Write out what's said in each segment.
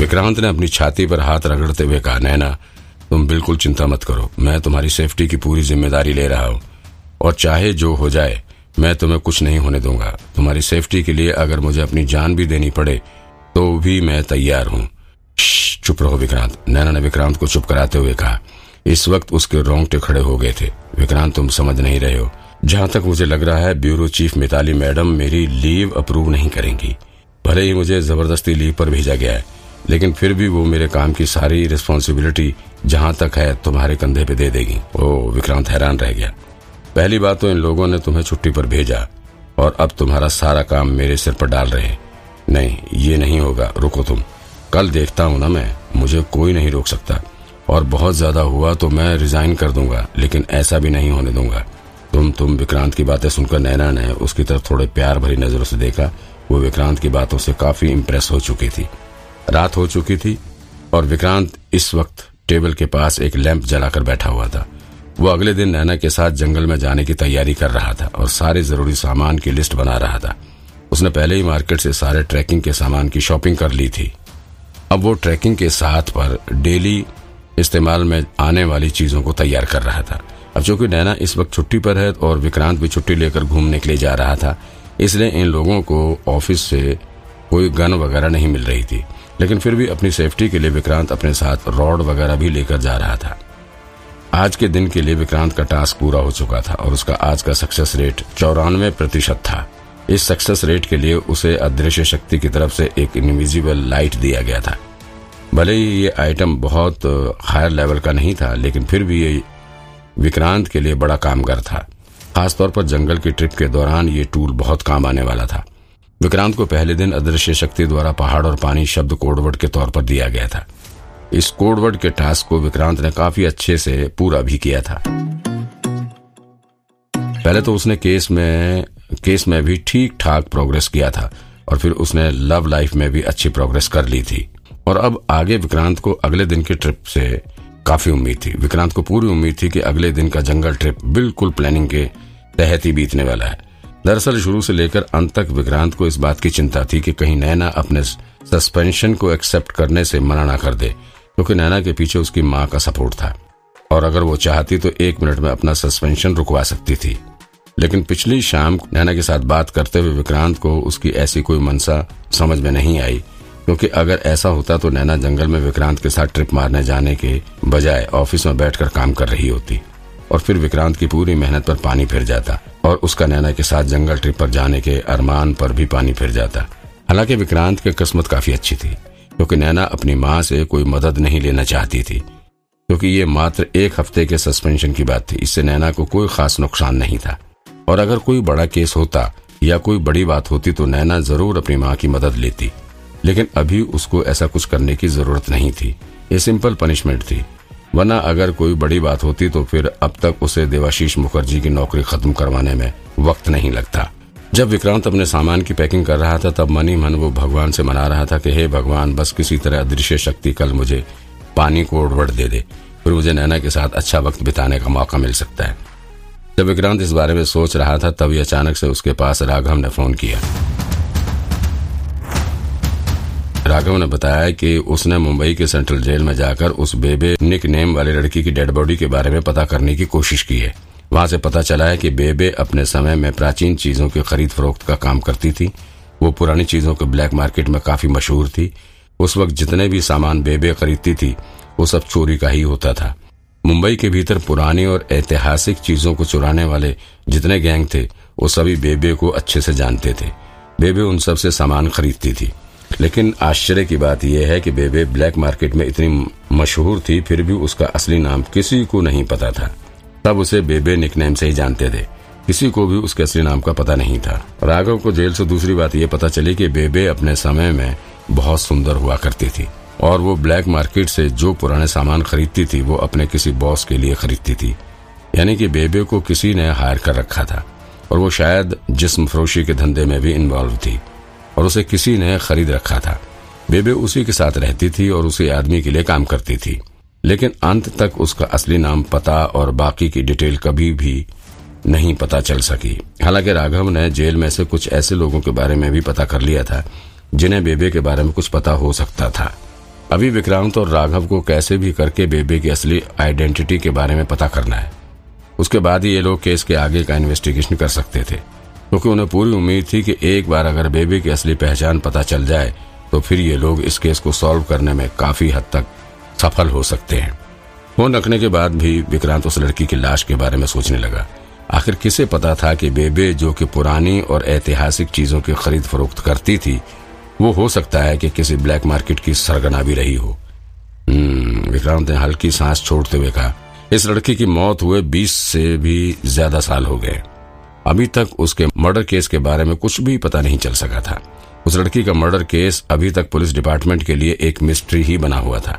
विक्रांत ने अपनी छाती पर हाथ रगड़ते हुए कहा, नैना, तुम बिल्कुल चिंता मत करो। मैं तुम्हारी सेफ्टी की पूरी ज़िम्मेदारी ले रहा हूँ। और चाहे जो हो जाए, मैं तुम्हें कुछ नहीं होने दूँगा। तुम्हारी सेफ्टी के लिए अगर मुझे अपनी जान भी देनी पड़े तो भी मैं तैयार हूँ। चुप रहो विक्रांत। नैना ने विक्रांत को चुप कराते हुए कहा। इस वक्त उसके रोंगटे खड़े हो गए थे। विक्रांत, तुम समझ नहीं रहे हो। जहाँ तक मुझे लग रहा है, ब्यूरो चीफ मिताली मैडम मेरी लीव अप्रूव नहीं करेंगी। भले ही मुझे ज़बरदस्ती लीव पर भेजा गया है लेकिन फिर भी वो मेरे काम की सारी रिस्पॉन्सिबिलिटी जहाँ तक है तुम्हारे कंधे पे दे देगी। ओ, विक्रांत हैरान रह गया। पहली बात तो इन लोगों ने तुम्हें छुट्टी पर भेजा और अब तुम्हारा सारा काम मेरे सिर पर डाल रहे नहीं, ये नहीं होगा। रुको तुम। कल देखता हूँ ना मैं। मुझे कोई नहीं रोक सकता। और बहुत ज़्यादा हुआ तो मैं रिजाइन कर दूँगा, लेकिन ऐसा भी नहीं होने दूँगा। तुम तुम विक्रांत की बातें सुनकर नैना ने उसकी तरफ़ थोड़े प्यार भरी नज़रों से देखा। वो विक्रांत की बातों से काफ़ी इम्प्रेस हो चुकी थी। रात हो चुकी थी और विक्रांत इस वक्त टेबल के पास एक लैंप जलाकर बैठा हुआ था। वो अगले दिन नैना के साथ जंगल में जाने की तैयारी कर रहा था और सारे ज़रूरी सामान की लिस्ट बना रहा था। उसने पहले ही मार्केट से सारे ट्रैकिंग के सामान की शॉपिंग कर ली थी। अब वो ट्रैकिंग के साथ पर डेली इस्तेमाल में आने वाली चीज़ों को तैयार कर रहा था। अब चूँकि नैना इस वक्त छुट्टी पर है और विक्रांत भी छुट्टी लेकर घूमने के लिए जा रहा था, इसलिए इन लोगों को ऑफ़िस से कोई गन वगैरह नहीं मिल रही थी। लेकिन फिर भी अपनी सेफ्टी के लिए विक्रांत अपने साथ रॉड वगैरह भी लेकर जा रहा था। आज के दिन के लिए विक्रांत का टास्क पूरा हो चुका था और उसका आज का सक्सेस रेट चौरानवे प्रतिशत था। इस सक्सेस रेट के लिए उसे अदृश्य शक्ति की तरफ़ से एक इनविजिबल लाइट दिया गया था। भले ही ये आइटम बहुत हायर लेवल का नहीं था, लेकिन फिर भी ये विक्रांत के लिए बड़ा कामगार था। खासतौर पर जंगल की ट्रिप के दौरान ये टूल बहुत काम आने वाला था। विक्रांत को पहले दिन अदृश्य शक्ति द्वारा पहाड़ और पानी शब्द कोडवर्ड के तौर पर दिया गया था। इस कोडवर्ड के टास्क को विक्रांत ने काफ़ी अच्छे से पूरा भी किया था। पहले तो उसने केस में केस में भी ठीक ठाक प्रोग्रेस किया था और फिर उसने लव लाइफ में भी अच्छी प्रोग्रेस कर ली थी। और अब आगे विक्रांत को अगले दिन की ट्रिप से काफ़ी उम्मीद थी। विक्रांत को पूरी उम्मीद थी कि अगले दिन का जंगल ट्रिप बिल्कुल प्लानिंग के तहत ही बीतने वाला है। दरअसल शुरू से लेकर अंत तक विक्रांत को इस बात की चिंता थी कि कहीं नैना अपने सस्पेंशन को एक्सेप्ट करने से मना ना कर दे, क्योंकि नैना के पीछे उसकी माँ का सपोर्ट था। और अगर वो चाहती तो एक मिनट में अपना सस्पेंशन रुकवा सकती थी। लेकिन पिछली शाम नैना के साथ बात करते हुए विक्रांत को उसकी ऐसी कोई मनसा समझ में नहीं आई, क्योंकि अगर ऐसा होता तो नैना जंगल में विक्रांत के साथ ट्रिप मारने जाने के बजाय ऑफ़िस में बैठकर काम कर रही होती। और फिर विक्रांत की पूरी मेहनत पर पानी फिर जाता और उसका नैना के साथ जंगल ट्रिप पर जाने के अरमान पर भी पानी फिर जाता। हालाँकि विक्रांत की किस्मत काफ़ी अच्छी थी, क्योंकि नैना अपनी माँ से कोई मदद नहीं लेना चाहती थी, क्योंकि ये मात्र एक हफ़्ते के सस्पेंशन की बात थी, इससे नैना को कोई खास नुकसान नहीं था। और अगर कोई बड़ा केस होता या कोई बड़ी बात होती तो नैना ज़रूर अपनी माँ की मदद लेती, लेकिन अभी उसको ऐसा कुछ करने की ज़रूरत नहीं थी। ये सिंपल पनिशमेंट थी। वरना अगर कोई बड़ी बात होती तो फिर अब तक उसे देवाशीष मुखर्जी की नौकरी खत्म करवाने में वक्त नहीं लगता। जब विक्रांत अपने सामान की पैकिंग कर रहा था, तब मनी मन वो भगवान से मना रहा था कि, हे भगवान, बस किसी तरह अदृश्य शक्ति कल मुझे पानी को उड़वड़ दे दे। फिर मुझे नैना के साथ अच्छा वक्त बिताने का मौका मिल सकता है। जब विक्रांत इस बारे में सोच रहा था तभी अचानक से उसके पास राघव ने फ़ोन किया। राघव ने बताया कि उसने मुंबई के सेंट्रल जेल में जाकर उस बेबे निक नेम वाली लड़की की डेड बॉडी के बारे में पता करने की कोशिश की है। वहाँ से पता चला है कि बेबे अपने समय में प्राचीन चीज़ों की खरीद फरोख्त का काम करती थी। वो पुरानी चीज़ों के ब्लैक मार्केट में काफ़ी मशहूर थी। उस वक्त जितने भी सामान बेबे खरीदती थी, वो सब चोरी का ही होता था। मुंबई के भीतर पुरानी और ऐतिहासिक चीज़ों को चुराने वाले जितने गैंग थे, वो सभी बेबे को अच्छे से जानते थे। बेबे उन सबसे सामान खरीदती थी। लेकिन आश्चर्य की बात यह है कि बेबे ब्लैक मार्केट में इतनी मशहूर थी, फिर भी उसका असली नाम किसी को नहीं पता था। तब उसे बेबे निकनेम से ही जानते थे। किसी को भी उसके असली नाम का पता नहीं था। राघव को जेल से दूसरी बात यह पता चली कि बेबे अपने समय में बहुत सुंदर हुआ करती थी और वो ब्लैक मार्केट से जो पुराने सामान खरीदती थी, वो अपने किसी बॉस के लिए खरीदती थी। यानी कि बेबे को किसी ने हायर कर रखा था और वो शायद जिसम फरोशी के धंधे में भी इन्वॉल्व थी। और उसे किसी ने खरीद रखा था। बेबे उसी के साथ रहती थी और उसी आदमी के लिए काम करती थी। लेकिन अंत तक उसका असली नाम पता और बाकी की डिटेल कभी भी नहीं पता चल सकी। हालाँकि राघव ने जेल में से कुछ ऐसे लोगों के बारे में भी पता कर लिया था, जिन्हें बेबे के बारे में कुछ पता हो सकता था। अभी विक्रांत और राघव को कैसे भी करके बेबे की असली आइडेंटिटी के बारे में पता करना है। उसके बाद ही ये लोग केस के आगे का इन्वेस्टिगेशन कर सकते थे। क्योंकि उन्हें पूरी उम्मीद थी कि एक बार अगर बेबी की असली पहचान पता चल जाए तो फिर ये लोग इस केस को सॉल्व करने में काफ़ी हद तक सफल हो सकते हैं। फ़ोन रखने के बाद भी विक्रांत उस लड़की की लाश के बारे में सोचने लगा। आखिर किसे पता था कि बेबे जो कि पुरानी और ऐतिहासिक चीज़ों की खरीद फरोख्त करती थी, वो हो सकता है कि किसी ब्लैक मार्केट की सरगना भी रही हो। विक्रांत ने हल्की सांस छोड़ते हुए कहा, इस लड़की की मौत हुए बीस से भी ज़्यादा साल हो गए। अभी तक उसके मर्डर केस के बारे में कुछ भी पता नहीं चल सका था। उस लड़की का मर्डर केस अभी तक पुलिस डिपार्टमेंट के लिए एक मिस्ट्री ही बना हुआ था।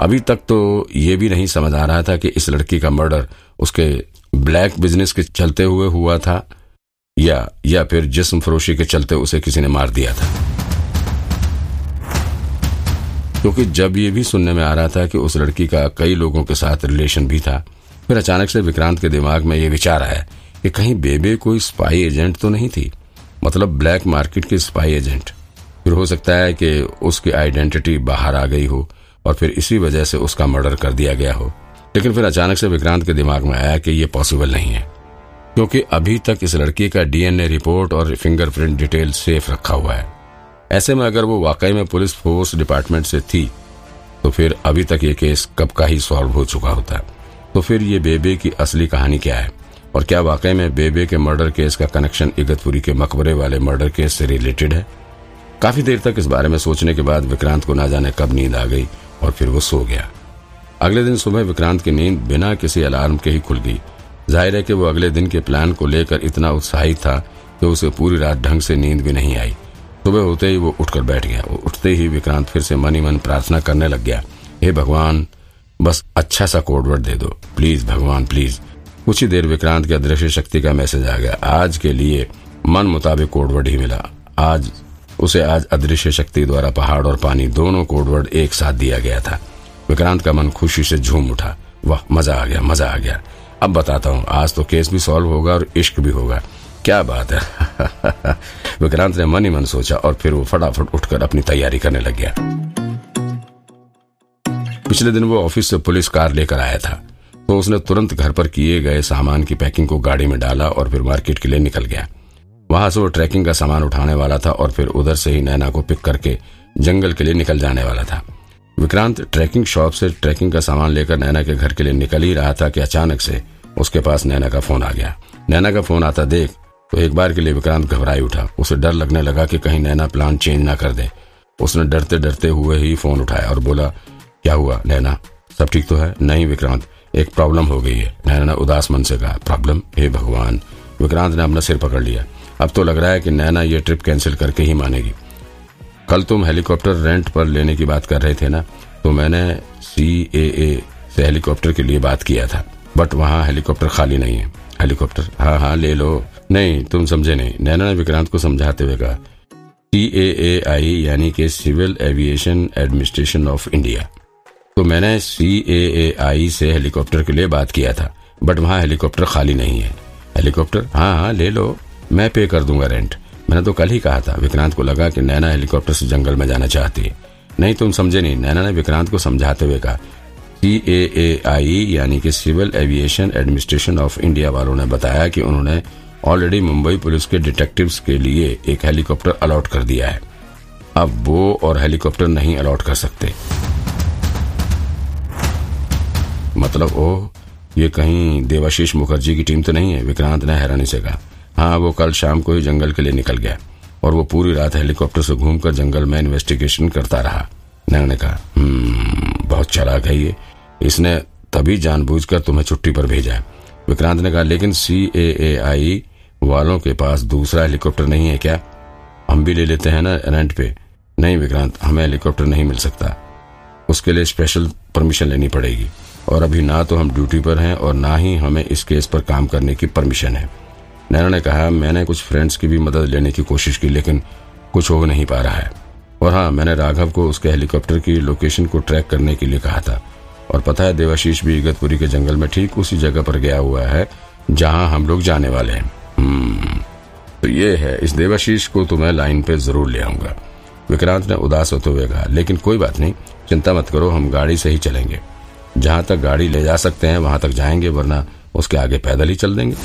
अभी तक तो ये भी नहीं समझ आ रहा था कि इस लड़की का मर्डर उसके ब्लैक बिज़नेस के चलते हुए हुआ था या या फिर जिस्म फरोशी के चलते उसे किसी ने मार दिया था। क्योंकि जब ये भी सुनने में आ रहा था कि उस लड़की का कई लोगों के साथ रिलेशन भी था, फिर अचानक से विक्रांत के दिमाग में ये विचार आया कि कहीं बेबे कोई स्पाई एजेंट तो नहीं थी? मतलब ब्लैक मार्केट की स्पाई एजेंट फिर हो सकता है कि उसकी आइडेंटिटी बाहर आ गई हो और फिर इसी वजह से उसका मर्डर कर दिया गया हो। लेकिन फिर अचानक से विक्रांत के दिमाग में आया कि ये पॉसिबल नहीं है। क्योंकि अभी तक इस लड़की का डीएनए रिपोर्ट और फिंगरप्रिंट डिटेल सेफ़ रखा हुआ है। ऐसे में अगर वो वाकई में पुलिस फोर्स डिपार्टमेंट से थी तो फिर अभी तक ये केस कब का ही सॉल्व हो चुका होता। तो फिर ये बेबे की असली कहानी क्या है? और क्या वाकई में बेबे के मर्डर केस का कनेक्शन इगतपुरी के मकबरे वाले मर्डर केस से रिलेटेड है? काफ़ी देर तक इस बारे में सोचने के बाद विक्रांत को ना जाने कब नींद आ गई और फिर वो सो गया। अगले दिन सुबह विक्रांत की नींद बिना किसी अलार्म के ही खुल गई। ज़ाहिर है कि वो अगले दिन के प्लान को लेकर इतना उत्साहित था कि उसे पूरी रात ढंग से नींद भी नहीं आई। सुबह होते ही वो उठकर बैठ गया वो उठते ही विक्रांत फिर से मन ही मन प्रार्थना करने लग गया, हे भगवान, बस अच्छा सा कोडवर्ड दे दो। प्लीज़ भगवान, प्लीज़। कुछ ही देर विक्रांत के अदृश्य शक्ति का मैसेज आ गया। आज के लिए मन मुताबिक कोडवर्ड ही मिला। आज उसे आज अदृश्य शक्ति द्वारा पहाड़ और पानी दोनों कोडवर्ड एक साथ दिया गया था। विक्रांत का मन खुशी से झूम उठा। वाह, मज़ा आ गया, मज़ा आ गया। अब बताता हूँ, आज तो केस भी सॉल्व होगा और इश्क भी होगा। क्या बात है? विक्रांत ने मन ही मन सोचा और फिर वो फटाफट उठकर अपनी तैयारी करने लग गया। पिछले दिन वो ऑफ़िस से पुलिस कार लेकर आया था। तो उसने तुरंत घर पर किए गए सामान की पैकिंग को गाड़ी में डाला और फिर मार्केट के लिए निकल गया। वहाँ से वो ट्रैकिंग का सामान उठाने वाला था और फिर उधर से ही नैना को पिक करके जंगल के लिए निकल जाने वाला था। विक्रांत ट्रैकिंग शॉप से ट्रैकिंग का सामान लेकर नैना के घर के लिए निकल ही रहा था कि अचानक से उसके पास नैना का फ़ोन आ गया। नैना का फ़ोन आता देख तो एक बार के लिए विक्रांत घबराई उठा। उसे डर लगने लगा कि कहीं नैना प्लान चेंज ना कर दे। उसने डरते डरते हुए ही फ़ोन उठाया और बोला, क्या हुआ नैना? सब ठीक तो है? नहीं विक्रांत एक प्रॉब्लम हो गई है। नैना उदास मन से कहा प्रॉब्लम हे भगवान, विक्रांत ने अपना सिर पकड़ लिया। अब तो लग रहा है कि नैना ये ट्रिप कैंसिल करके ही मानेगी। कल तुम हेलीकॉप्टर रेंट पर लेने की बात कर रहे थे ना? तो मैंने सी ए से हेलीकॉप्टर के लिए बात किया था। बट वहाँ हेलीकॉप्टर खाली नहीं है। हेलीकॉप्टर हाँ हाँ ले लो। नहीं, तुम समझे नहीं। नैना ने विक्रांत को समझाते हुए कहा सी ए ए आई यानी कि civil aviation administration of India तो मैंने सी ए ए आई से हेलीकॉप्टर के लिए बात किया था बट वहाँ हेलीकॉप्टर खाली नहीं है। हेलीकॉप्टर? हाँ हाँ ले लो। मैं पे कर दूँगा रेंट मैंने तो कल ही कहा था, विक्रांत को लगा कि नैना हेलीकॉप्टर से जंगल में जाना चाहती है। नहीं, तुम समझे नहीं। नैना ने विक्रांत को समझाते हुए कहा। सी ए ए आई यानी कि civil aviation administration of India वालों ने बताया कि उन्होंने ऑलरेडी मुंबई पुलिस के डिटेक्टिव्स के लिए एक हेलीकॉप्टर अलॉट कर दिया है। अब वो और हेलीकॉप्टर नहीं अलॉट कर सकते। मतलब ओ ये कहीं देवाशीष मुखर्जी की टीम तो नहीं है? विक्रांत ने हैरानी से कहा हाँ वो कल शाम को ही जंगल के लिए निकल गया और वो पूरी रात हेलीकॉप्टर से घूमकर जंगल में इन्वेस्टिगेशन करता रहा। नैंग ने कहा हम्म, बहुत चलाक है ये। इसने तभी जानबूझकर तुम्हें छुट्टी पर भेजा है। विक्रांत ने कहा लेकिन सी ए ए आई वालों के पास दूसरा हेलीकॉप्टर नहीं है क्या? हम भी ले लेते हैं ना रेंट पे? नहीं विक्रांत हमें हेलीकॉप्टर नहीं मिल सकता। उसके लिए स्पेशल परमिशन लेनी पड़ेगी। और अभी ना तो हम ड्यूटी पर हैं और ना ही हमें इस केस पर काम करने की परमिशन है। नैना ने कहा मैंने कुछ फ्रेंड्स की भी मदद लेने की कोशिश की लेकिन कुछ हो नहीं पा रहा है। और हाँ मैंने राघव को उसके हेलीकॉप्टर की लोकेशन को ट्रैक करने के लिए कहा था। और पता है देवाशीष भी इगतपुरी के जंगल में ठीक उसी जगह पर गया हुआ है जहाँ हम लोग जाने वाले हैं। हम्म, तो ये है इस देवाशीष को तो मैं लाइन पे ज़रूर ले आऊँगा। विक्रांत ने उदास होते हुए कहा लेकिन कोई बात नहीं चिंता मत करो हम गाड़ी से ही चलेंगे। जहाँ तक गाड़ी ले जा सकते हैं, वहाँ तक जाएँगे, वरना उसके आगे पैदल ही चल देंगे।